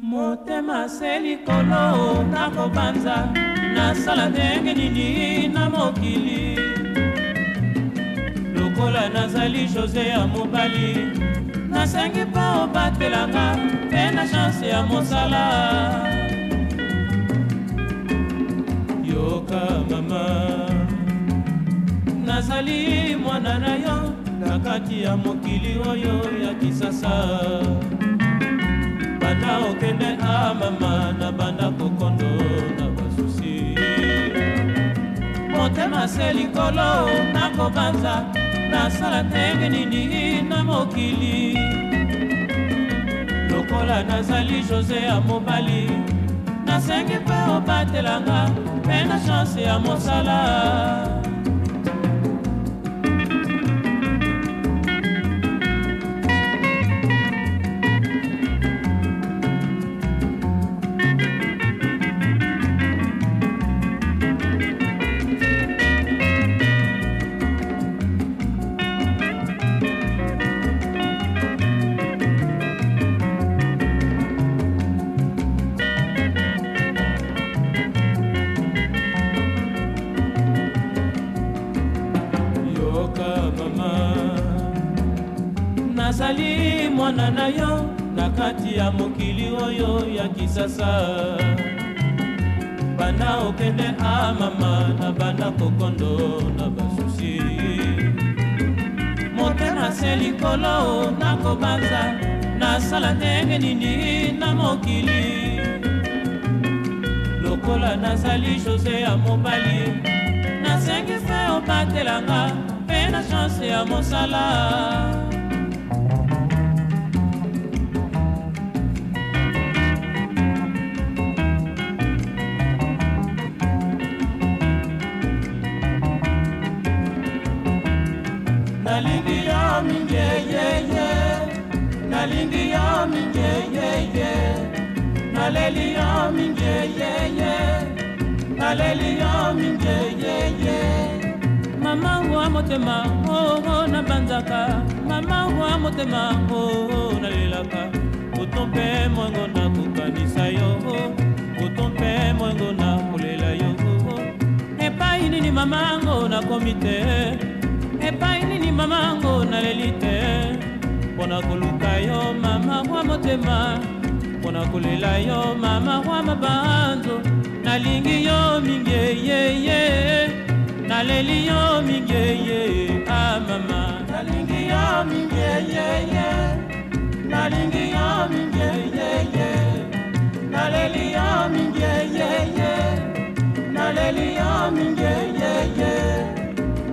motema se likolo nakobanza nasala ndenge nini na mokili lokola nazali jose ya mobali nasengi mpo obatelanga mpe na shanse ya mosala yoka mama nazali mwana na yo na kati ya mokili oyo ya kisasa okende amama na banda kokondo na basusi motema se likolo nakobanza nasala ndenge nini na mokili lokola nazali jose ya mobali nasengi mpe obatelanga mpe na chanse ya mosala nazali mwana na yo na kati ya mokili oyo ya kisasa banda okende amama na banda kokondo na basusi moke na se likolo nakobanza nasala ndenge nini na mokili lokola nazali jose ya mobali nasengi mpe obatelanga mpe na chanse ya mosala nalingi yo mingeyeye nalingi yo mingeyeye naleli yo mingeyeye naleli yo mingeyeye mama wa motema oo oh, oh, nabanzaka mama wa motema oo oh, nalelaka koto mpe mongo na kokanisa yo koto mpe mongo na kolela yo epai nini mama ngo nakomi te epai mamango naleli te mpo na koluka yo mama mwa motema mpo na kolela yo mama mwa mabanzo nalingi yo mingi eyeye naleli yo mingi eyeye a ah, mama nalingi yo mingi eyeye nalingi yo mingi eyeye naleli yo mingi eyeye naleli yo mingi eyeye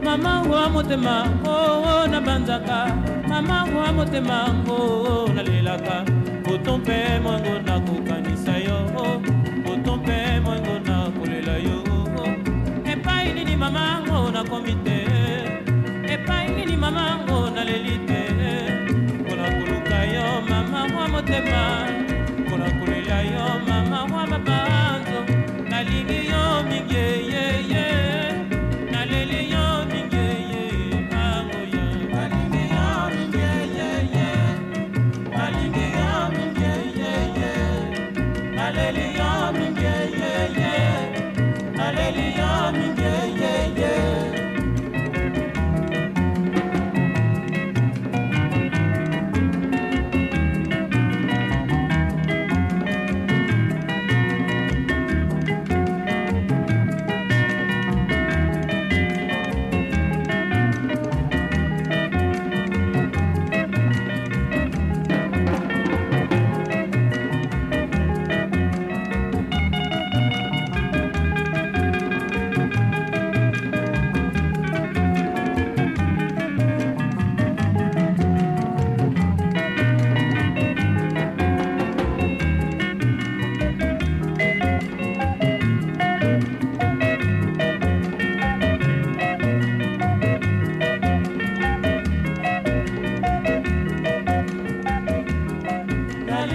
mama mwa motema o oh, na banzaka mama wa motema ngo nalelaka boto mpe moingo nakokanisa yo boto mpe moingo nakolela yo epai nini mama ngo nakomi te epai nini mama ngo naleli te Hallelujah.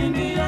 India.